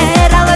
era